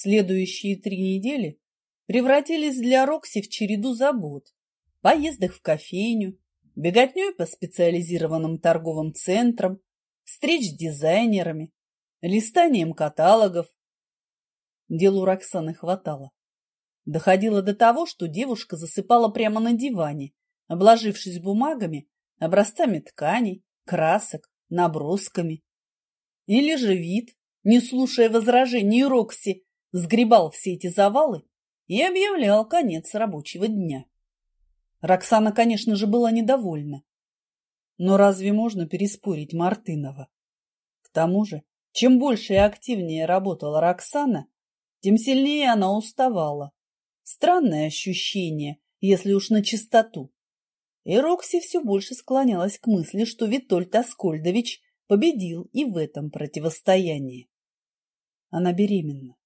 Следующие три недели превратились для Рокси в череду забот, поездок в кофейню, беготней по специализированным торговым центрам, встреч с дизайнерами, листанием каталогов. Делу Роксаны хватало. Доходило до того, что девушка засыпала прямо на диване, обложившись бумагами, образцами тканей, красок, набросками. Или же вид, не слушая возражений Рокси, сгребал все эти завалы и объявлял конец рабочего дня. Роксана, конечно же, была недовольна. Но разве можно переспорить Мартынова? К тому же, чем больше и активнее работала Роксана, тем сильнее она уставала. Странное ощущение, если уж на чистоту. И Рокси все больше склонялась к мысли, что Витольд Аскольдович победил и в этом противостоянии. Она беременна.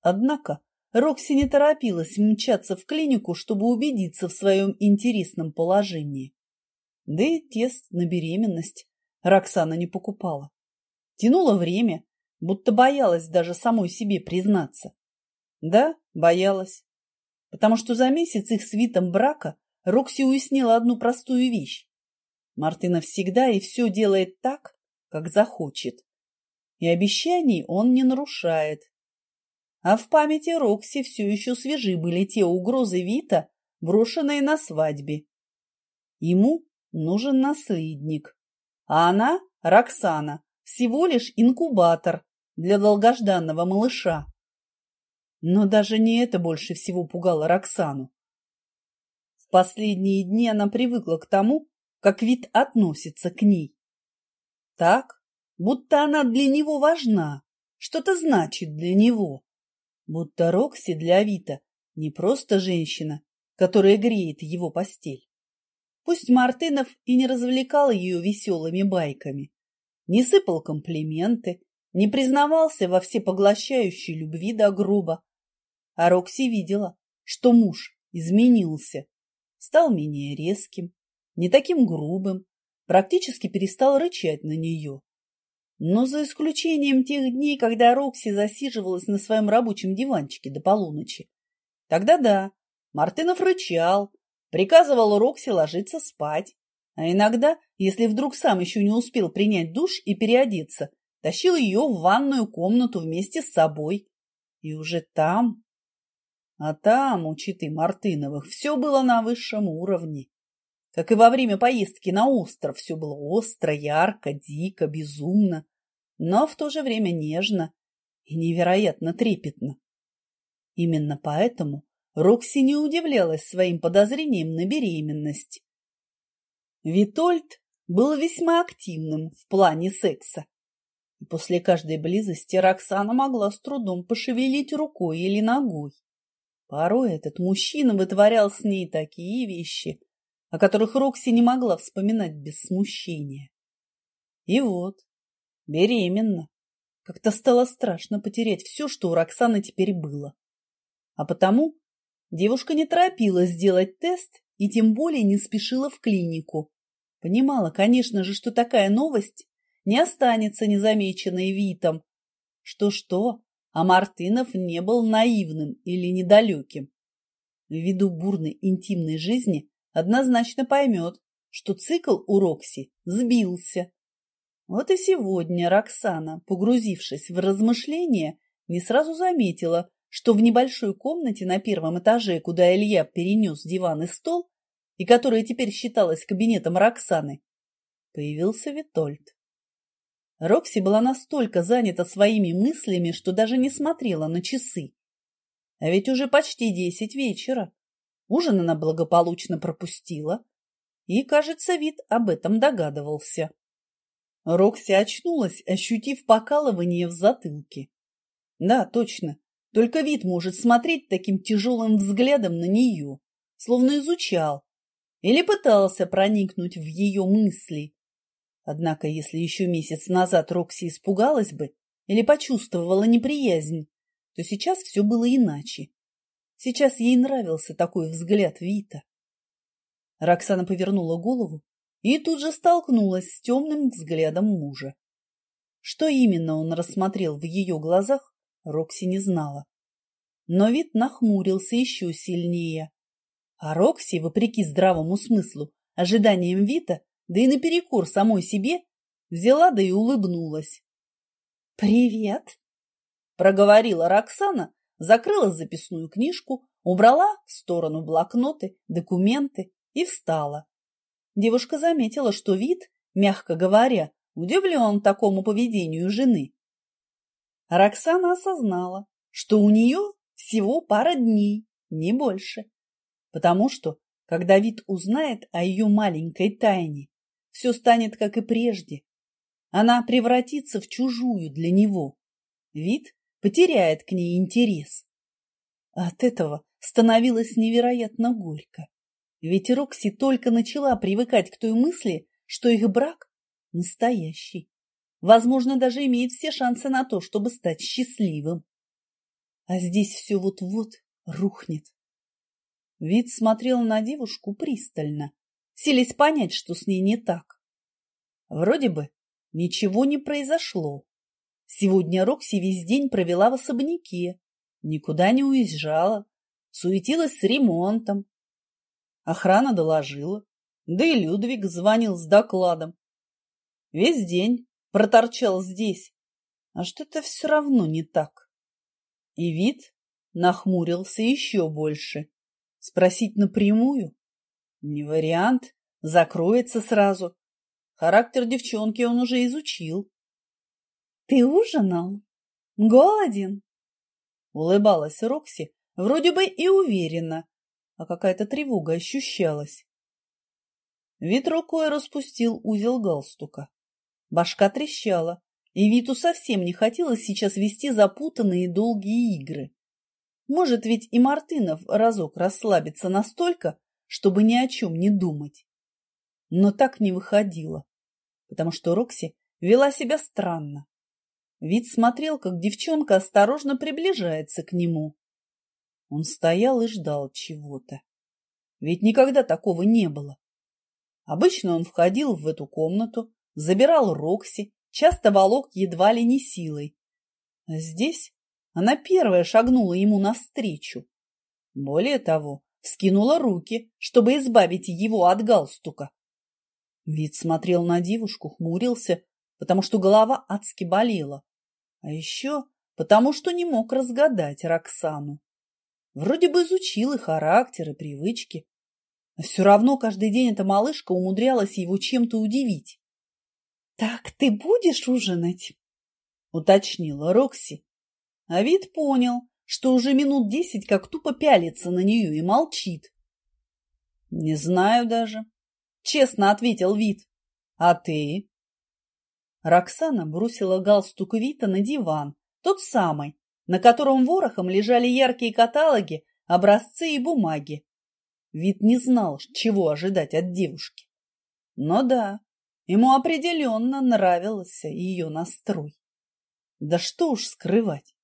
Однако Рокси не торопилась мчаться в клинику, чтобы убедиться в своем интересном положении. Да и тест на беременность Роксана не покупала. Тянула время, будто боялась даже самой себе признаться. Да, боялась. Потому что за месяц их с Витом брака Рокси уяснила одну простую вещь. Мартына всегда и все делает так, как захочет. И обещаний он не нарушает. А в памяти Рокси все еще свежи были те угрозы Вита, брошенные на свадьбе. Ему нужен наследник, а она, Роксана, всего лишь инкубатор для долгожданного малыша. Но даже не это больше всего пугало Роксану. В последние дни она привыкла к тому, как вид относится к ней. Так, будто она для него важна, что-то значит для него будто Рокси для Авито не просто женщина, которая греет его постель. Пусть Мартынов и не развлекал ее веселыми байками, не сыпал комплименты, не признавался во всепоглощающей любви до гроба, а Рокси видела, что муж изменился, стал менее резким, не таким грубым, практически перестал рычать на нее. Но за исключением тех дней, когда Рокси засиживалась на своем рабочем диванчике до полуночи. Тогда да, Мартынов рычал, приказывал Рокси ложиться спать. А иногда, если вдруг сам еще не успел принять душ и переодеться, тащил ее в ванную комнату вместе с собой. И уже там... А там, у читы Мартыновых, все было на высшем уровне. Как и во время поездки на остров, все было остро, ярко, дико, безумно но в то же время нежно и невероятно трепетно. Именно поэтому Рокси не удивлялась своим подозрением на беременность. Витольд был весьма активным в плане секса. После каждой близости Роксана могла с трудом пошевелить рукой или ногой. Порой этот мужчина вытворял с ней такие вещи, о которых Рокси не могла вспоминать без смущения. И вот, Беременна. Как-то стало страшно потерять все, что у Роксаны теперь было. А потому девушка не торопилась сделать тест и тем более не спешила в клинику. Понимала, конечно же, что такая новость не останется незамеченной Витом. Что-что, а Мартынов не был наивным или недалеким. Ввиду бурной интимной жизни однозначно поймет, что цикл у Рокси сбился вот и сегодня Роксана, погрузившись в размышления, не сразу заметила, что в небольшой комнате на первом этаже, куда Илья перенес диван и стол, и которая теперь считалась кабинетом Роксаны, появился Витольд. Рокси была настолько занята своими мыслями, что даже не смотрела на часы. А ведь уже почти десять вечера. Ужин она благополучно пропустила, и, кажется, вид об этом догадывался. Рокси очнулась, ощутив покалывание в затылке. Да, точно. Только вид может смотреть таким тяжелым взглядом на нее, словно изучал или пытался проникнуть в ее мысли. Однако, если еще месяц назад Рокси испугалась бы или почувствовала неприязнь, то сейчас все было иначе. Сейчас ей нравился такой взгляд Вита. Роксана повернула голову и тут же столкнулась с темным взглядом мужа. Что именно он рассмотрел в ее глазах, Рокси не знала. Но вид нахмурился еще сильнее. А Рокси, вопреки здравому смыслу, ожиданиям Вита, да и наперекор самой себе, взяла да и улыбнулась. «Привет!» – проговорила Роксана, закрыла записную книжку, убрала в сторону блокноты, документы и встала. Девушка заметила, что вид, мягко говоря, удивлен такому поведению жены. Роксана осознала, что у нее всего пара дней, не больше. Потому что, когда вид узнает о ее маленькой тайне, все станет как и прежде. Она превратится в чужую для него. Вид потеряет к ней интерес. От этого становилось невероятно горько. Ведь Рокси только начала привыкать к той мысли, что их брак настоящий. Возможно, даже имеет все шансы на то, чтобы стать счастливым. А здесь все вот-вот рухнет. Вид смотрел на девушку пристально, силясь понять, что с ней не так. Вроде бы ничего не произошло. Сегодня Рокси весь день провела в особняке, никуда не уезжала, суетилась с ремонтом. Охрана доложила, да и Людвиг звонил с докладом. Весь день проторчал здесь, а что-то все равно не так. И вид нахмурился еще больше. Спросить напрямую? Не вариант, закроется сразу. Характер девчонки он уже изучил. — Ты ужинал? Голоден? Улыбалась Рокси, вроде бы и уверенно, а какая-то тревога ощущалась. Вид рукой распустил узел галстука. Башка трещала, и Виту совсем не хотелось сейчас вести запутанные долгие игры. Может ведь и Мартынов разок расслабиться настолько, чтобы ни о чем не думать. Но так не выходило, потому что Рокси вела себя странно. Вид смотрел, как девчонка осторожно приближается к нему. Он стоял и ждал чего-то. Ведь никогда такого не было. Обычно он входил в эту комнату, забирал Рокси, часто волок едва ли не силой. А здесь она первая шагнула ему навстречу. Более того, вскинула руки, чтобы избавить его от галстука. Вид смотрел на девушку, хмурился, потому что голова адски болела. А еще потому, что не мог разгадать Роксану. Вроде бы изучил и характер, и привычки. Но все равно каждый день эта малышка умудрялась его чем-то удивить. — Так ты будешь ужинать? — уточнила Рокси, а вид понял, что уже минут десять как тупо пялится на нее и молчит. — Не знаю даже, — честно ответил вид. — А ты? Роксана бросила галстук Вита на диван, тот самый, на котором ворохом лежали яркие каталоги, образцы и бумаги. Вид не знал, чего ожидать от девушки. Но да, ему определенно нравился ее настрой. Да что уж скрывать.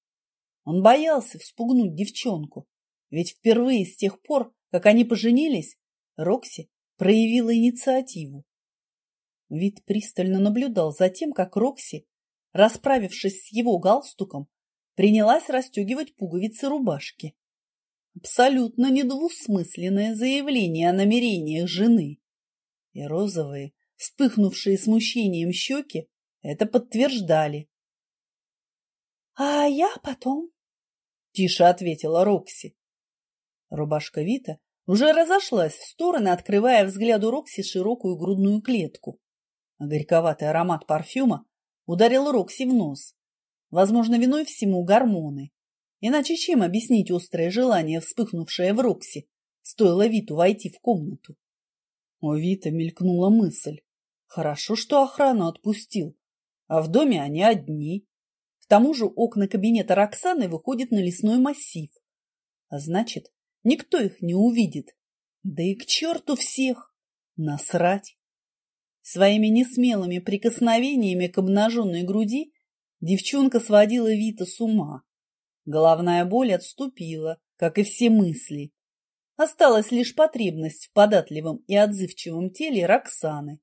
Он боялся вспугнуть девчонку, ведь впервые с тех пор, как они поженились, Рокси проявила инициативу. Вид пристально наблюдал за тем, как Рокси, расправившись с его галстуком, принялась расстегивать пуговицы рубашки. Абсолютно недвусмысленное заявление о намерениях жены. И розовые, вспыхнувшие смущением щеки, это подтверждали. — А я потом тише ответила Рокси. Рубашка Вита уже разошлась в стороны, открывая взгляду Рокси широкую грудную клетку. Горьковатый аромат парфюма ударил Рокси в нос. Возможно, виной всему гормоны. Иначе чем объяснить острое желание, вспыхнувшее в Рокси? Стоило Виту войти в комнату. У Вита мелькнула мысль. Хорошо, что охрану отпустил, а в доме они одни. К тому же окна кабинета Роксаны выходят на лесной массив. А значит, никто их не увидит. Да и к черту всех! Насрать! Своими несмелыми прикосновениями к обнаженной груди девчонка сводила Вита с ума. Головная боль отступила, как и все мысли. Осталась лишь потребность в податливом и отзывчивом теле Роксаны.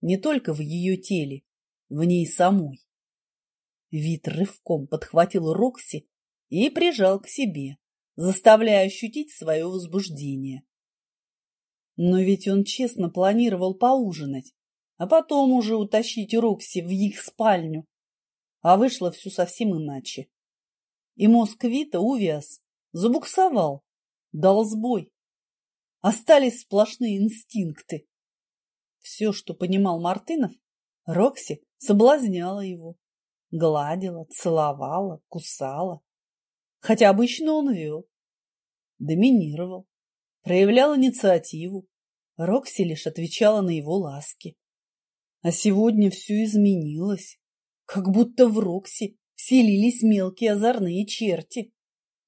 Не только в ее теле, в ней самой. Вид рывком подхватил Рокси и прижал к себе, заставляя ощутить свое возбуждение. Но ведь он честно планировал поужинать, а потом уже утащить Рокси в их спальню. А вышло все совсем иначе. И мозг Вита увяз, забуксовал, дал сбой. Остались сплошные инстинкты. Все, что понимал Мартынов, Рокси соблазняла его. Гладила, целовала, кусала. Хотя обычно он вел. Доминировал, проявлял инициативу. Рокси лишь отвечала на его ласки. А сегодня все изменилось. Как будто в Рокси вселились мелкие озорные черти,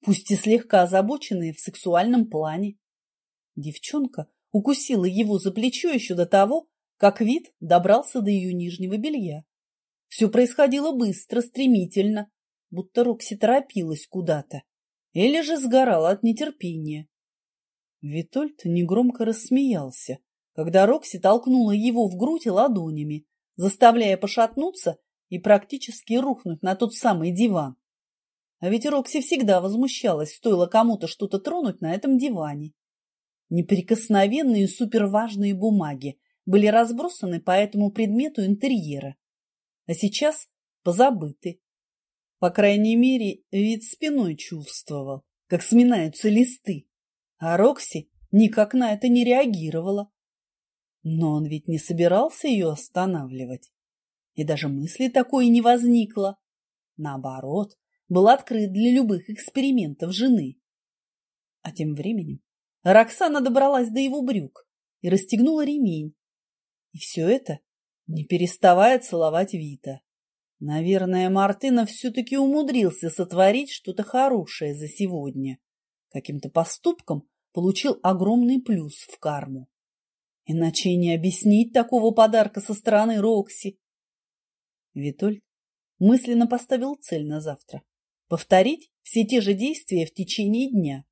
пусть и слегка озабоченные в сексуальном плане. Девчонка укусила его за плечо еще до того, как вид добрался до ее нижнего белья. Все происходило быстро, стремительно, будто Рокси торопилась куда-то или же сгорала от нетерпения. Витольд негромко рассмеялся, когда Рокси толкнула его в грудь ладонями, заставляя пошатнуться и практически рухнуть на тот самый диван. А ведь Рокси всегда возмущалась, стоило кому-то что-то тронуть на этом диване. Неприкосновенные суперважные бумаги были разбросаны по этому предмету интерьера, а сейчас позабыты. По крайней мере, вид спиной чувствовал, как сминаются листы, а Рокси никак на это не реагировала. Но он ведь не собирался ее останавливать. И даже мысли такой не возникло. Наоборот, был открыт для любых экспериментов жены. А тем временем Роксана добралась до его брюк и расстегнула ремень. И все это, не переставая целовать Вита. Наверное, Мартынов все-таки умудрился сотворить что-то хорошее за сегодня. Каким-то поступком получил огромный плюс в карму. Иначе и не объяснить такого подарка со стороны Рокси. Витоль мысленно поставил цель на завтра. Повторить все те же действия в течение дня.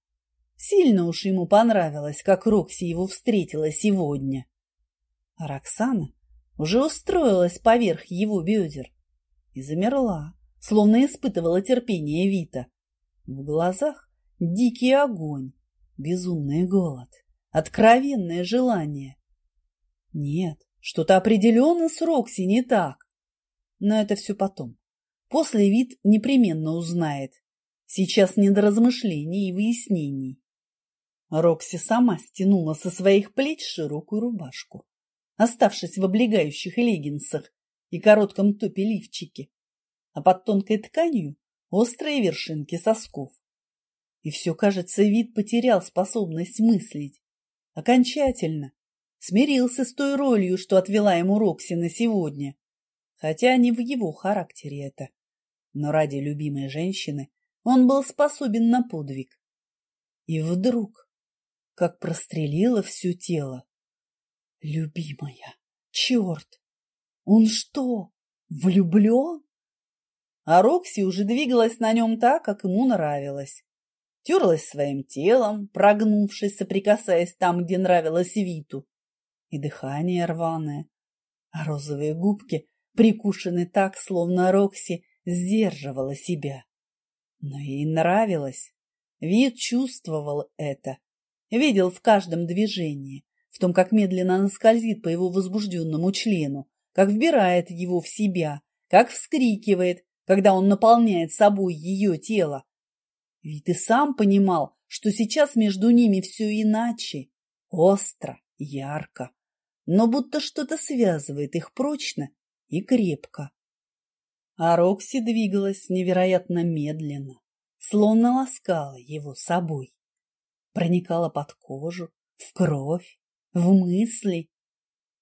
Сильно уж ему понравилось, как Рокси его встретила сегодня. А Роксана уже устроилась поверх его бедер и замерла, словно испытывала терпение Вита. В глазах дикий огонь, безумный голод, откровенное желание. Нет, что-то определенно с Рокси не так. Но это все потом. После вид непременно узнает. Сейчас не до размышлений и выяснений. Рокси сама стянула со своих плеч широкую рубашку, оставшись в облегающих леггинсах и коротком топе-лифчике, а под тонкой тканью острые вершинки сосков. И все, кажется, вид потерял способность мыслить. Окончательно. Смирился с той ролью, что отвела ему Рокси на сегодня. Хотя не в его характере это. Но ради любимой женщины он был способен на подвиг. И вдруг, как прострелило все тело. Любимая, черт! Он что, влюблен? А Рокси уже двигалась на нем так, как ему нравилось. Терлась своим телом, прогнувшись, соприкасаясь там, где нравилось Виту. И дыхание рваное, а розовые губки прикушены так, словно Рокси сдерживала себя. Но ей нравилось. Вид чувствовал это. Видел в каждом движении, в том, как медленно она скользит по его возбужденному члену, как вбирает его в себя, как вскрикивает, когда он наполняет собой ее тело. Ведь и сам понимал, что сейчас между ними все иначе, остро, ярко, но будто что-то связывает их прочно и крепко. А Рокси двигалась невероятно медленно, словно ласкала его собой. Проникала под кожу, в кровь, в мысли,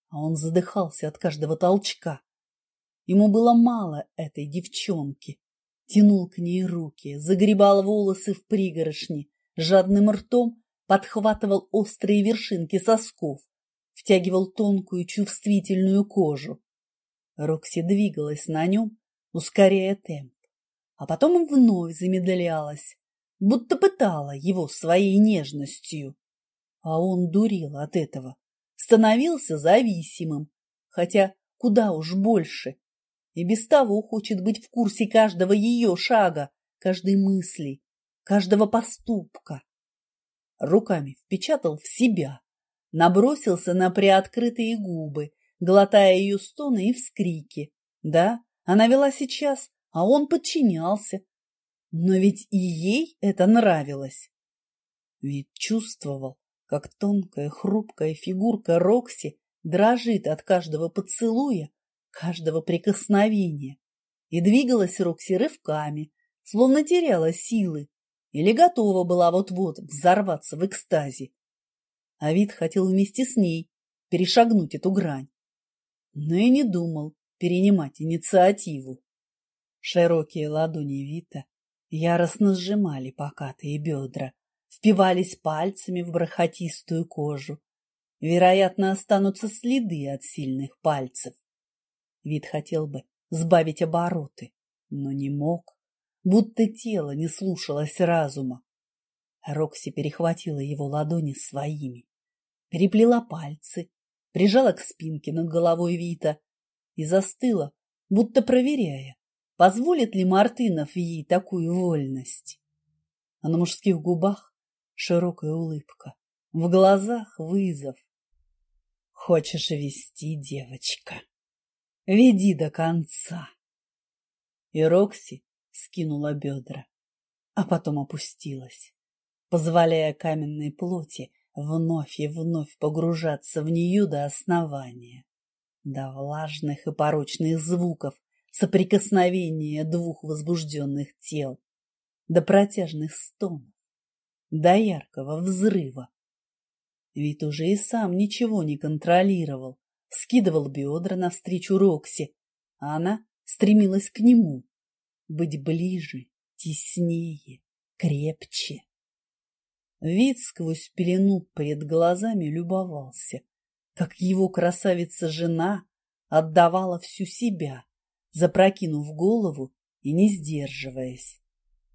а он задыхался от каждого толчка. Ему было мало этой девчонки. Тянул к ней руки, загребал волосы в пригорошни, жадным ртом подхватывал острые вершинки сосков, втягивал тонкую чувствительную кожу. Рокси двигалась на нем, ускоряя темп, а потом вновь замедлялась, будто пытала его своей нежностью. А он дурил от этого, становился зависимым, хотя куда уж больше. и без того хочет быть в курсе каждого ее шага, каждой мысли, каждого поступка. Руками впечатал в себя, набросился на приоткрытые губы, глотая ее стоны и вскрики. Да, она вела сейчас, а он подчинялся. Но ведь и ей это нравилось. Ведь чувствовал, как тонкая хрупкая фигурка Рокси дрожит от каждого поцелуя, каждого прикосновения. И двигалась Рокси рывками, словно теряла силы, или готова была вот-вот взорваться в экстазе. А вид хотел вместе с ней перешагнуть эту грань, но и не думал перенимать инициативу. Широкие ладони Вита яростно сжимали покатые бедра, впивались пальцами в бархатистую кожу. Вероятно, останутся следы от сильных пальцев. Вид хотел бы сбавить обороты, но не мог, будто тело не слушалось разума. Рокси перехватила его ладони своими, переплела пальцы, прижала к спинке над головой Вита и застыла, будто проверяя, позволит ли Мартынов ей такую вольность. А на мужских губах широкая улыбка, в глазах вызов. Хочешь вести, девочка? Веди до конца. И Рокси скинула бедра, а потом опустилась, позволяя каменной плоти вновь и вновь погружаться в нее до основания, до влажных и порочных звуков соприкосновения двух возбужденных тел, до протяжных стонов, до яркого взрыва. Ведь уже и сам ничего не контролировал, скидывал бедра навстречу Рокси, а она стремилась к нему, быть ближе, теснее, крепче. Вид сквозь пелену перед глазами любовался, как его красавица-жена отдавала всю себя, запрокинув голову и не сдерживаясь.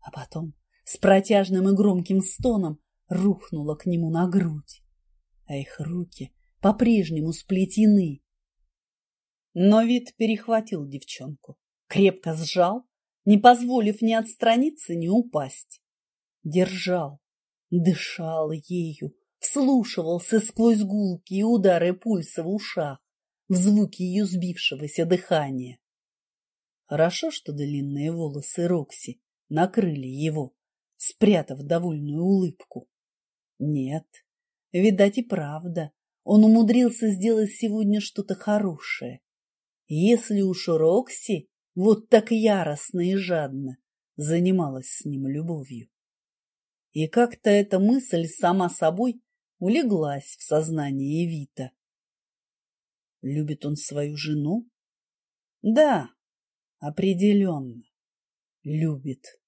А потом с протяжным и громким стоном рухнула к нему на грудь, а их руки по-прежнему сплетены. Но вид перехватил девчонку, крепко сжал, не позволив ни отстраниться, ни упасть. Держал, дышал ею, вслушивался сквозь гулки и удары пульса в ушах, в звуки ее сбившегося дыхания. Хорошо, что длинные волосы Рокси накрыли его, спрятав довольную улыбку. Нет, видать и правда, он умудрился сделать сегодня что-то хорошее. Если уж Рокси вот так яростно и жадно занималась с ним любовью. И как-то эта мысль сама собой улеглась в сознание Вита. Любит он свою жену? Да, определенно, любит.